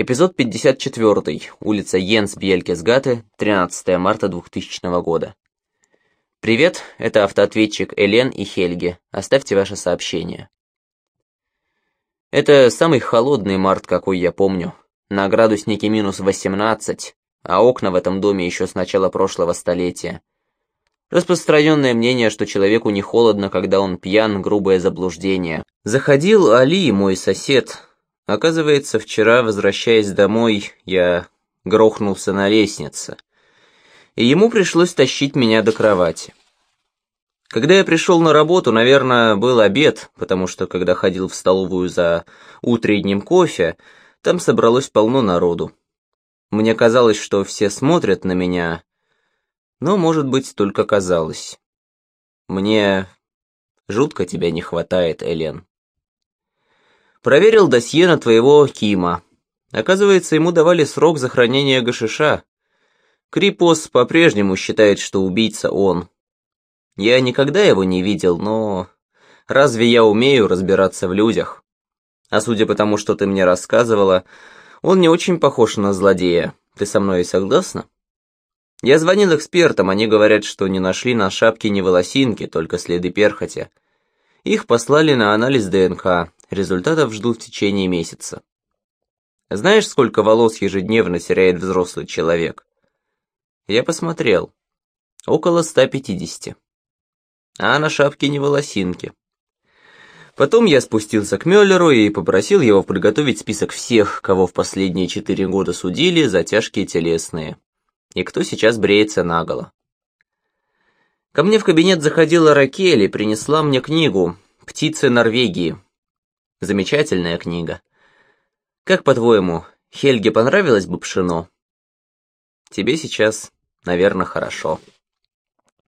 Эпизод 54. Улица Йенс Бьелькесгате, 13 марта 2000 года. Привет, это автоответчик Элен и Хельги. Оставьте ваше сообщение. Это самый холодный март, какой я помню. На градуснике минус 18, а окна в этом доме еще с начала прошлого столетия. Распространенное мнение, что человеку не холодно, когда он пьян, грубое заблуждение. Заходил Али, мой сосед, Оказывается, вчера, возвращаясь домой, я грохнулся на лестнице, и ему пришлось тащить меня до кровати. Когда я пришел на работу, наверное, был обед, потому что, когда ходил в столовую за утренним кофе, там собралось полно народу. Мне казалось, что все смотрят на меня, но, может быть, только казалось. Мне жутко тебя не хватает, Элен. Проверил досье на твоего Кима. Оказывается, ему давали срок за хранение гашиша. Крипос по-прежнему считает, что убийца он. Я никогда его не видел, но... Разве я умею разбираться в людях? А судя по тому, что ты мне рассказывала, он не очень похож на злодея. Ты со мной согласна? Я звонил экспертам, они говорят, что не нашли на шапке ни волосинки, только следы перхоти. Их послали на анализ ДНК. Результатов ждут в течение месяца. Знаешь, сколько волос ежедневно теряет взрослый человек? Я посмотрел. Около 150. А на шапке не волосинки. Потом я спустился к Мюллеру и попросил его приготовить список всех, кого в последние четыре года судили за тяжкие телесные. И кто сейчас бреется наголо. Ко мне в кабинет заходила Ракель и принесла мне книгу «Птицы Норвегии», Замечательная книга. Как по-твоему, Хельге понравилось бы пшено? Тебе сейчас, наверное, хорошо.